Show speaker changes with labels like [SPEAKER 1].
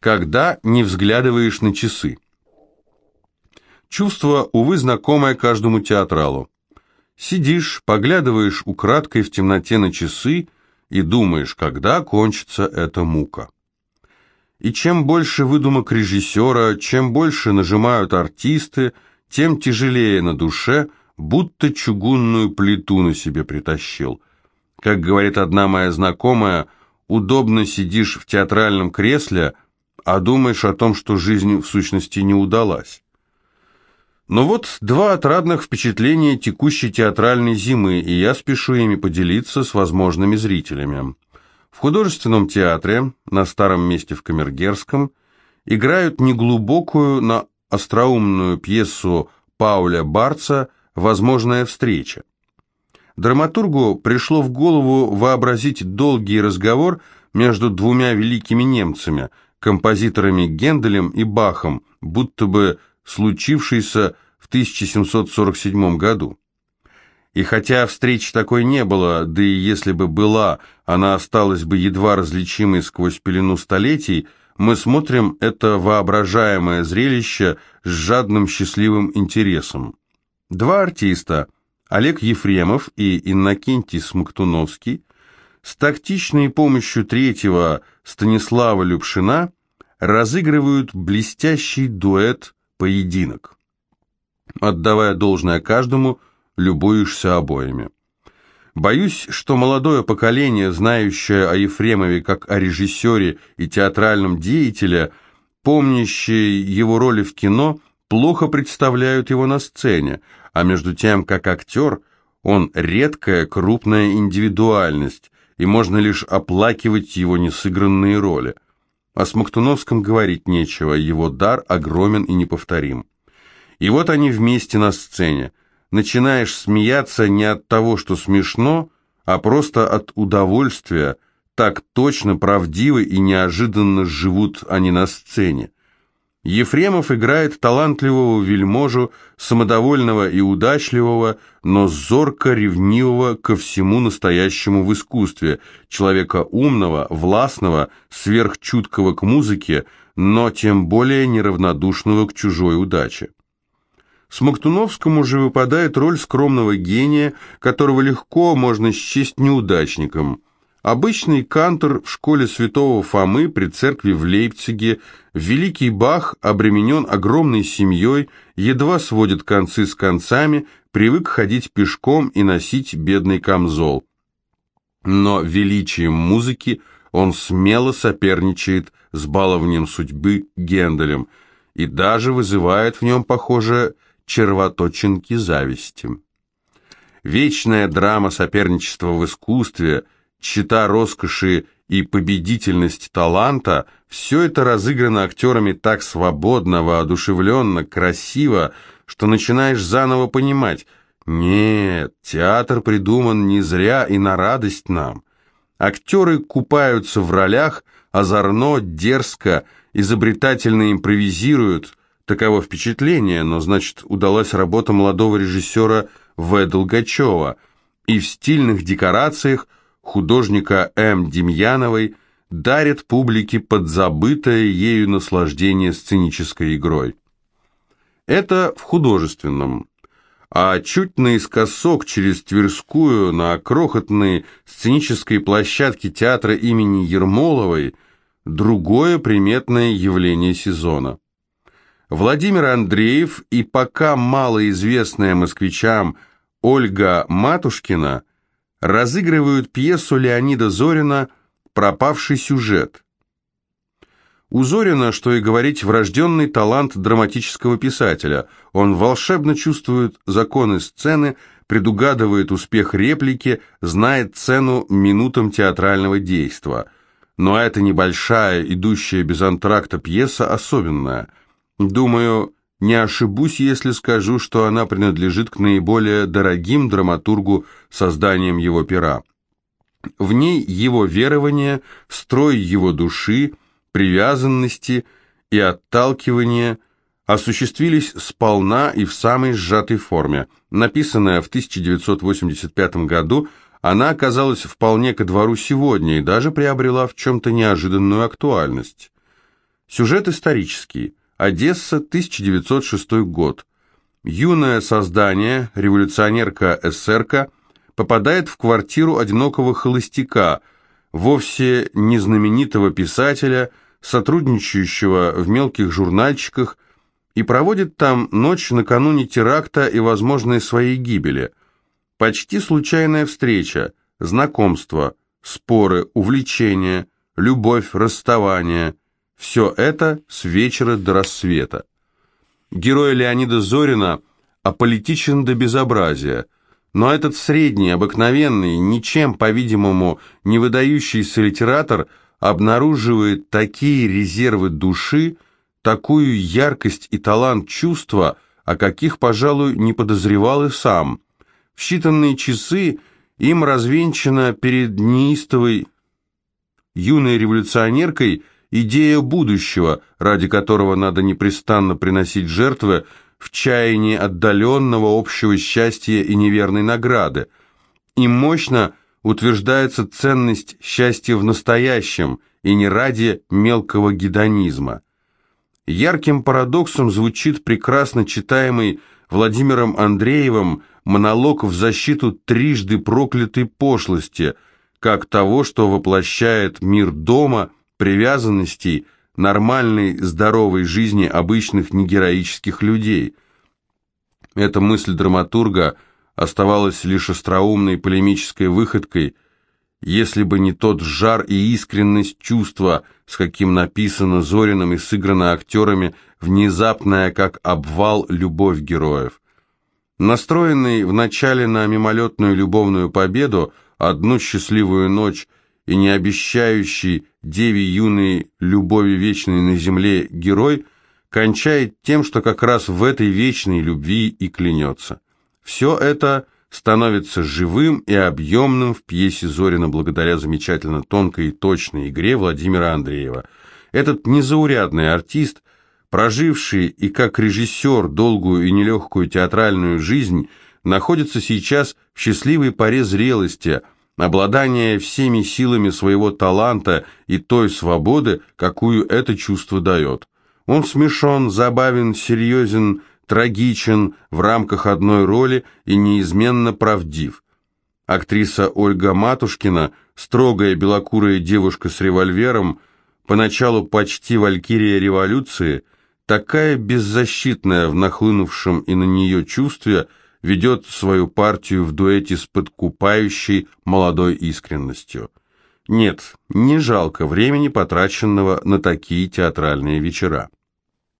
[SPEAKER 1] когда не взглядываешь на часы. Чувство, увы, знакомое каждому театралу. Сидишь, поглядываешь украдкой в темноте на часы и думаешь, когда кончится эта мука. И чем больше выдумок режиссера, чем больше нажимают артисты, тем тяжелее на душе, будто чугунную плиту на себе притащил. Как говорит одна моя знакомая, удобно сидишь в театральном кресле, а думаешь о том, что жизнь в сущности не удалась. Но вот два отрадных впечатления текущей театральной зимы, и я спешу ими поделиться с возможными зрителями. В художественном театре, на старом месте в Камергерском, играют неглубокую, но остроумную пьесу Пауля Барца «Возможная встреча». Драматургу пришло в голову вообразить долгий разговор между двумя великими немцами, композиторами Генделем и Бахом, будто бы случившийся в 1747 году. И хотя встречи такой не было, да и если бы была, она осталась бы едва различимой сквозь пелену столетий, мы смотрим это воображаемое зрелище с жадным счастливым интересом. Два артиста, Олег Ефремов и Иннокентий Смоктуновский, с тактичной помощью третьего Станислава Любшина разыгрывают блестящий дуэт поединок. Отдавая должное каждому, любуешься обоими. Боюсь, что молодое поколение, знающее о Ефремове как о режиссере и театральном деятеле, помнящее его роли в кино, плохо представляют его на сцене, а между тем, как актер, он редкая крупная индивидуальность, и можно лишь оплакивать его несыгранные роли. О Смоктуновском говорить нечего, его дар огромен и неповторим. И вот они вместе на сцене. Начинаешь смеяться не от того, что смешно, а просто от удовольствия. Так точно, правдиво и неожиданно живут они на сцене. Ефремов играет талантливого вельможу, самодовольного и удачливого, но зорко ревнивого ко всему настоящему в искусстве, человека умного, властного, сверхчуткого к музыке, но тем более неравнодушного к чужой удаче. Смоктуновскому же выпадает роль скромного гения, которого легко можно счесть неудачником – Обычный кантор в школе святого Фомы при церкви в Лейпциге, великий Бах обременен огромной семьей, едва сводит концы с концами, привык ходить пешком и носить бедный камзол. Но величием музыки он смело соперничает с баловнем судьбы Генделем и даже вызывает в нем, похоже, червоточинки зависти. Вечная драма соперничества в искусстве – чита роскоши и победительность таланта, все это разыграно актерами так свободно, воодушевленно, красиво, что начинаешь заново понимать, нет, театр придуман не зря и на радость нам. Актеры купаются в ролях, озорно, дерзко, изобретательно импровизируют, таково впечатление, но значит удалась работа молодого режиссера В. Долгачева, и в стильных декорациях художника М. Демьяновой дарит публике подзабытое ею наслаждение сценической игрой. Это в художественном. А чуть наискосок через Тверскую на крохотной сценической площадке театра имени Ермоловой другое приметное явление сезона. Владимир Андреев и пока малоизвестная москвичам Ольга Матушкина разыгрывают пьесу Леонида Зорина «Пропавший сюжет». У Зорина, что и говорить, врожденный талант драматического писателя. Он волшебно чувствует законы сцены, предугадывает успех реплики, знает цену минутам театрального действа. Но эта небольшая, идущая без антракта пьеса особенная. Думаю, не ошибусь, если скажу, что она принадлежит к наиболее дорогим драматургу созданием его пера. В ней его верование, строй его души, привязанности и отталкивания осуществились сполна и в самой сжатой форме. Написанная в 1985 году, она оказалась вполне ко двору сегодня и даже приобрела в чем-то неожиданную актуальность. Сюжет исторический. Одесса, 1906 год. Юное создание, революционерка-эсерка, попадает в квартиру одинокого холостяка, вовсе не знаменитого писателя, сотрудничающего в мелких журнальчиках, и проводит там ночь накануне теракта и возможной своей гибели. Почти случайная встреча, знакомство, споры, увлечения, любовь, расставание – все это с вечера до рассвета. Герой Леонида Зорина аполитичен до безобразия, но этот средний, обыкновенный, ничем, по-видимому, не выдающийся литератор обнаруживает такие резервы души, такую яркость и талант чувства, о каких, пожалуй, не подозревал и сам. В считанные часы им развенчана перед неистовой юной революционеркой идея будущего, ради которого надо непрестанно приносить жертвы в чаянии отдаленного общего счастья и неверной награды. И мощно утверждается ценность счастья в настоящем, и не ради мелкого гедонизма. Ярким парадоксом звучит прекрасно читаемый Владимиром Андреевым монолог в защиту трижды проклятой пошлости, как того, что воплощает мир дома, привязанностей, нормальной, здоровой жизни обычных негероических людей. Эта мысль драматурга оставалась лишь остроумной полемической выходкой – если бы не тот жар и искренность чувства, с каким написано Зориным и сыграно актерами, внезапная, как обвал, любовь героев. Настроенный вначале на мимолетную любовную победу, одну счастливую ночь и не обещающий деве юной любови вечной на земле герой, кончает тем, что как раз в этой вечной любви и клянется. Все это – становится живым и объемным в пьесе Зорина благодаря замечательно тонкой и точной игре Владимира Андреева. Этот незаурядный артист, проживший и как режиссер долгую и нелегкую театральную жизнь, находится сейчас в счастливой паре зрелости, обладания всеми силами своего таланта и той свободы, какую это чувство дает. Он смешон, забавен, серьезен, трагичен в рамках одной роли и неизменно правдив. Актриса Ольга Матушкина, строгая белокурая девушка с револьвером, поначалу почти валькирия революции, такая беззащитная в нахлынувшем и на нее чувстве, ведет свою партию в дуэте с подкупающей молодой искренностью. Нет, не жалко времени, потраченного на такие театральные вечера.